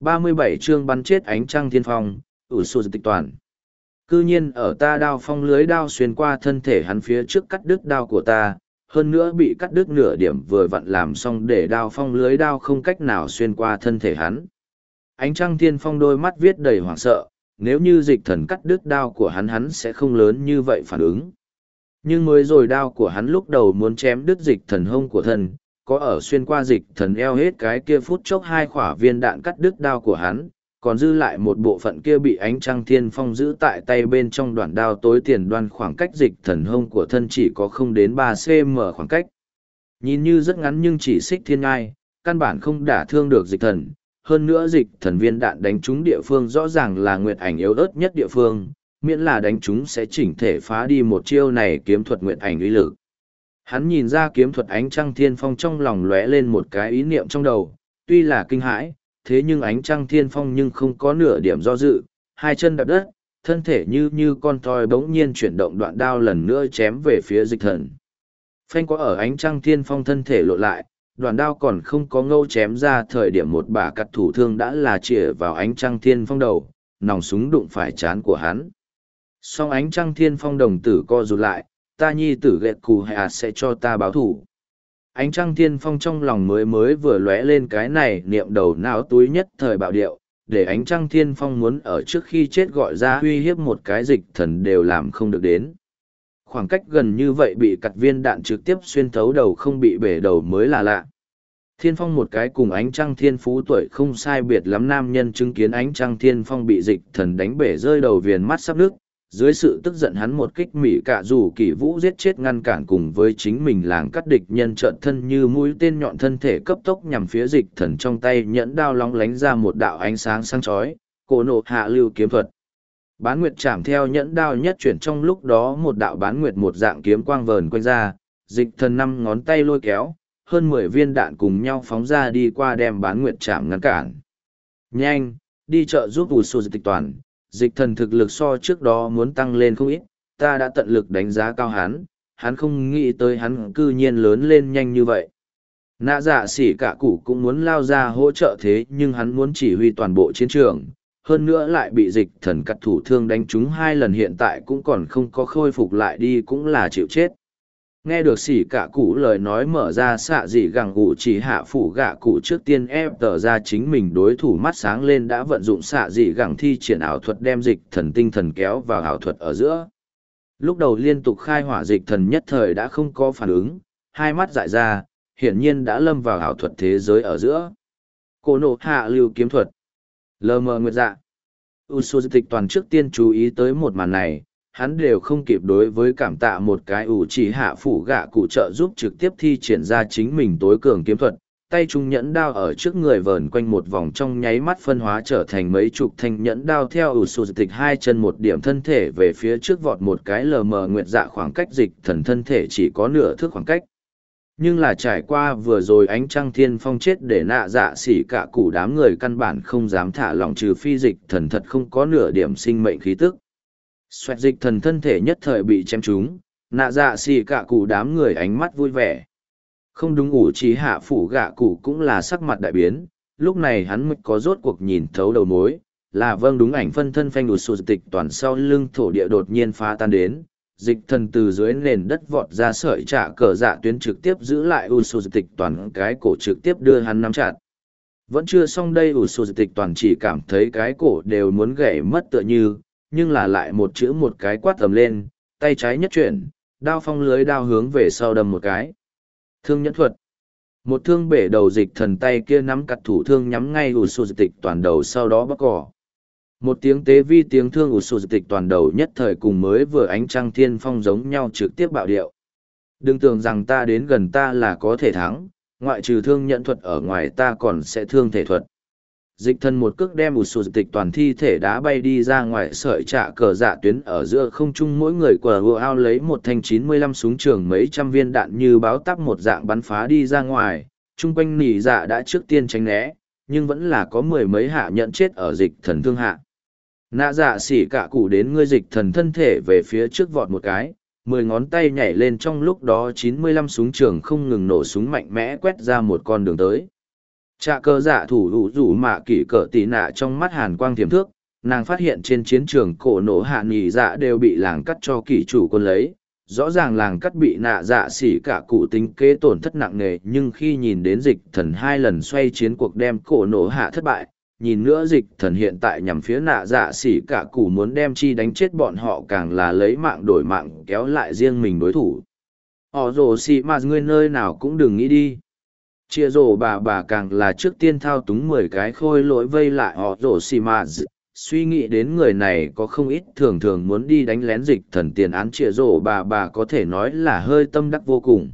37 chương bắn chết ánh trăng thiên phong, ủ sù tịch toàn. Cư nhiên ở ta đao phong lưới đao xuyên qua thân thể hắn phía trước cắt đứt đao của ta, hơn nữa bị cắt đứt nửa điểm vừa vặn làm xong để đao phong lưới đao không cách nào xuyên qua thân thể hắn. Ánh trăng thiên phong đôi mắt viết đầy hoảng sợ, nếu như dịch thần cắt đứt đao của hắn hắn sẽ không lớn như vậy phản ứng. Nhưng mới rồi đao của hắn lúc đầu muốn chém đứt dịch thần hông của thần, có ở xuyên qua dịch thần eo hết cái kia phút chốc hai khỏa viên đạn cắt đứt đao của hắn, còn dư lại một bộ phận kia bị ánh trăng thiên phong giữ tại tay bên trong đoạn đao tối tiền đoan khoảng cách dịch thần hông của thân chỉ có không đến ba cm khoảng cách. Nhìn như rất ngắn nhưng chỉ xích thiên ngai, căn bản không đả thương được dịch thần. Hơn nữa dịch thần viên đạn đánh trúng địa phương rõ ràng là nguyệt ảnh yếu ớt nhất địa phương, miễn là đánh chúng sẽ chỉnh thể phá đi một chiêu này kiếm thuật nguyện ảnh uy lực. Hắn nhìn ra kiếm thuật ánh trăng thiên phong trong lòng lóe lên một cái ý niệm trong đầu, tuy là kinh hãi, thế nhưng ánh trăng thiên phong nhưng không có nửa điểm do dự, hai chân đạp đất, thân thể như như con thoi bỗng nhiên chuyển động đoạn đao lần nữa chém về phía dịch thần. Phanh có ở ánh trăng thiên phong thân thể lộ lại, đoạn đao còn không có ngâu chém ra thời điểm một bà cắt thủ thương đã là chĩa vào ánh trăng thiên phong đầu, nòng súng đụng phải chán của hắn. Song ánh trăng thiên phong đồng tử co rụt lại, ta nhi tử ghẹt cù hạ à sẽ cho ta báo thủ. Ánh trăng thiên phong trong lòng mới mới vừa lóe lên cái này niệm đầu não túi nhất thời bạo điệu, để ánh trăng thiên phong muốn ở trước khi chết gọi ra uy hiếp một cái dịch thần đều làm không được đến. Khoảng cách gần như vậy bị cặt viên đạn trực tiếp xuyên thấu đầu không bị bể đầu mới là lạ. Thiên phong một cái cùng ánh trăng thiên phú tuổi không sai biệt lắm nam nhân chứng kiến ánh trăng thiên phong bị dịch thần đánh bể rơi đầu viền mắt sắp nước, dưới sự tức giận hắn một kích mỹ cả dù kỳ vũ giết chết ngăn cản cùng với chính mình làng cắt địch nhân trợn thân như mũi tên nhọn thân thể cấp tốc nhằm phía dịch thần trong tay nhẫn đao lóng lánh ra một đạo ánh sáng sáng chói, cổ nộ hạ lưu kiếm thuật. Bán nguyệt chạm theo nhẫn đao nhất chuyển trong lúc đó một đạo bán nguyệt một dạng kiếm quang vờn quanh ra, dịch thần năm ngón tay lôi kéo, hơn mười viên đạn cùng nhau phóng ra đi qua đem bán nguyệt chạm ngăn cản. Nhanh, đi chợ giúp ủ sô dịch toàn dịch thần thực lực so trước đó muốn tăng lên không ít, ta đã tận lực đánh giá cao hắn, hắn không nghĩ tới hắn cư nhiên lớn lên nhanh như vậy. Nạ dạ xỉ cả cụ cũng muốn lao ra hỗ trợ thế nhưng hắn muốn chỉ huy toàn bộ chiến trường, hơn nữa lại bị dịch thần cắt thủ thương đánh trúng hai lần hiện tại cũng còn không có khôi phục lại đi cũng là chịu chết nghe được xỉ cả cụ lời nói mở ra xạ dị gẳng cụ chỉ hạ phủ gạ cụ trước tiên ép tờ ra chính mình đối thủ mắt sáng lên đã vận dụng xạ dị gẳng thi triển ảo thuật đem dịch thần tinh thần kéo vào ảo thuật ở giữa. Lúc đầu liên tục khai hỏa dịch thần nhất thời đã không có phản ứng, hai mắt dại ra, hiển nhiên đã lâm vào ảo thuật thế giới ở giữa. Cô nộ hạ lưu kiếm thuật. Lờ mờ nguyệt dạ. U s u tịch toàn trước tiên chú ý tới một màn này hắn đều không kịp đối với cảm tạ một cái ủ chỉ hạ phủ gạ cụ trợ giúp trực tiếp thi triển ra chính mình tối cường kiếm thuật, tay trung nhẫn đao ở trước người vờn quanh một vòng trong nháy mắt phân hóa trở thành mấy chục thanh nhẫn đao theo ủ sụt tịch hai chân một điểm thân thể về phía trước vọt một cái lờ mờ nguyệt dạ khoảng cách dịch thần thân thể chỉ có nửa thước khoảng cách. Nhưng là trải qua vừa rồi ánh trăng thiên phong chết để nạ dạ xỉ cả cụ đám người căn bản không dám thả lòng trừ phi dịch thần thật không có nửa điểm sinh mệnh khí tức. Xoẹt dịch thần thân thể nhất thời bị chém trúng, nạ dạ xì cả cụ đám người ánh mắt vui vẻ. Không đúng ủ trí hạ phủ gạ cụ cũng là sắc mặt đại biến, lúc này hắn mới có rốt cuộc nhìn thấu đầu mối, là vâng đúng ảnh phân thân phanh đụt sụt tịch toàn sau lưng thổ địa đột nhiên phá tan đến, dịch thần từ dưới nền đất vọt ra sợi trả cờ dạ tuyến trực tiếp giữ lại u sụt tịch toàn cái cổ trực tiếp đưa hắn nắm chặt. Vẫn chưa xong đây u sụt tịch toàn chỉ cảm thấy cái cổ đều muốn gãy mất tựa như, nhưng là lại một chữ một cái quát tầm lên, tay trái nhất chuyển, đao phong lưới đao hướng về sau đâm một cái. Thương nhẫn thuật. Một thương bể đầu dịch thần tay kia nắm cặt thủ thương nhắm ngay ủ sụ dịch tịch toàn đầu sau đó bắt cỏ. Một tiếng tế vi tiếng thương ủ sụ dịch tịch toàn đầu nhất thời cùng mới vừa ánh trăng thiên phong giống nhau trực tiếp bạo điệu. Đừng tưởng rằng ta đến gần ta là có thể thắng, ngoại trừ thương nhẫn thuật ở ngoài ta còn sẽ thương thể thuật dịch thần một cước đem một sụt tịch toàn thi thể đá bay đi ra ngoài sợi trả cờ dạ tuyến ở giữa không trung mỗi người quờ hùa ao lấy một thanh chín mươi lăm súng trường mấy trăm viên đạn như báo tắp một dạng bắn phá đi ra ngoài. Chung quanh nỉ dạ đã trước tiên tránh né, nhưng vẫn là có mười mấy hạ nhận chết ở dịch thần thương hạ. Nạ dạ xỉ cả cụ đến ngươi dịch thần thân thể về phía trước vọt một cái, mười ngón tay nhảy lên trong lúc đó chín mươi lăm súng trường không ngừng nổ súng mạnh mẽ quét ra một con đường tới. Trạ cơ dạ thủ đủ rủ mạ kỷ cỡ tì nạ trong mắt hàn quang thiểm thước, nàng phát hiện trên chiến trường cổ nổ hạ nghỉ dạ đều bị làng cắt cho kỷ chủ quân lấy. Rõ ràng làng cắt bị nạ dạ xỉ cả cụ tính kế tổn thất nặng nề nhưng khi nhìn đến dịch thần hai lần xoay chiến cuộc đem cổ nổ hạ thất bại, nhìn nữa dịch thần hiện tại nhằm phía nạ dạ xỉ cả cụ muốn đem chi đánh chết bọn họ càng là lấy mạng đổi mạng kéo lại riêng mình đối thủ. Họ rồ xỉ mà ngươi nơi nào cũng đừng nghĩ đi chia rổ bà bà càng là trước tiên thao túng mười cái khôi lỗi vây lại họ rổ xì mà suy nghĩ đến người này có không ít thường thường muốn đi đánh lén dịch thần tiền án chia rổ bà bà có thể nói là hơi tâm đắc vô cùng.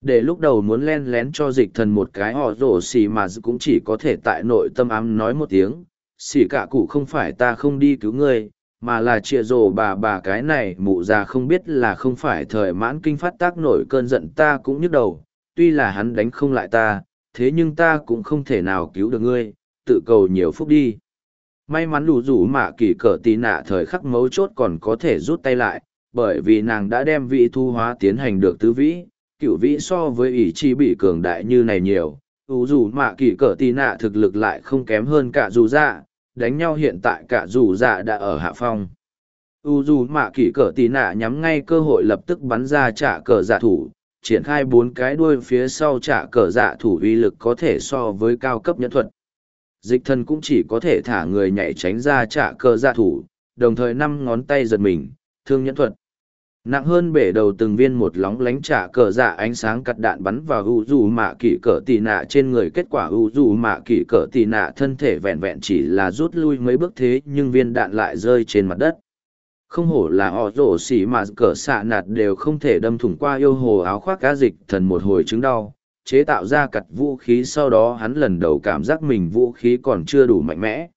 Để lúc đầu muốn len lén cho dịch thần một cái họ rổ xì mà cũng chỉ có thể tại nội tâm ám nói một tiếng. Xì cả cụ không phải ta không đi cứu ngươi, mà là chia rổ bà bà cái này mụ già không biết là không phải thời mãn kinh phát tác nổi cơn giận ta cũng nhức đầu tuy là hắn đánh không lại ta, thế nhưng ta cũng không thể nào cứu được ngươi, tự cầu nhiều phúc đi. May mắn đủ rủ mạ kỳ cỡ tí nạ thời khắc mấu chốt còn có thể rút tay lại, bởi vì nàng đã đem vị thu hóa tiến hành được tứ vĩ, cửu vĩ so với ý chi bị cường đại như này nhiều. Ú dù mạ kỳ cỡ tí nạ thực lực lại không kém hơn cả dù dạ, đánh nhau hiện tại cả dù dạ đã ở hạ phong. U dù mạ kỳ cỡ tí nạ nhắm ngay cơ hội lập tức bắn ra trả cờ giả thủ, triển khai bốn cái đuôi phía sau trả cờ dạ thủ uy lực có thể so với cao cấp nhẫn thuật. Dịch thần cũng chỉ có thể thả người nhảy tránh ra trả cờ dạ thủ, đồng thời năm ngón tay giật mình, thương nhẫn thuật. Nặng hơn bể đầu từng viên một lóng lánh trả cờ dạ ánh sáng cắt đạn bắn vào u dù mạ kỷ cỡ tì nạ trên người kết quả u dù mạ kỷ cỡ tì nạ thân thể vẹn vẹn chỉ là rút lui mấy bước thế nhưng viên đạn lại rơi trên mặt đất không hổ là họ rổ xỉ mà cỡ xạ nạt đều không thể đâm thủng qua yêu hồ áo khoác cá dịch thần một hồi chứng đau. Chế tạo ra cặt vũ khí sau đó hắn lần đầu cảm giác mình vũ khí còn chưa đủ mạnh mẽ.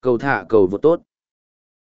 Cầu thả cầu vô tốt.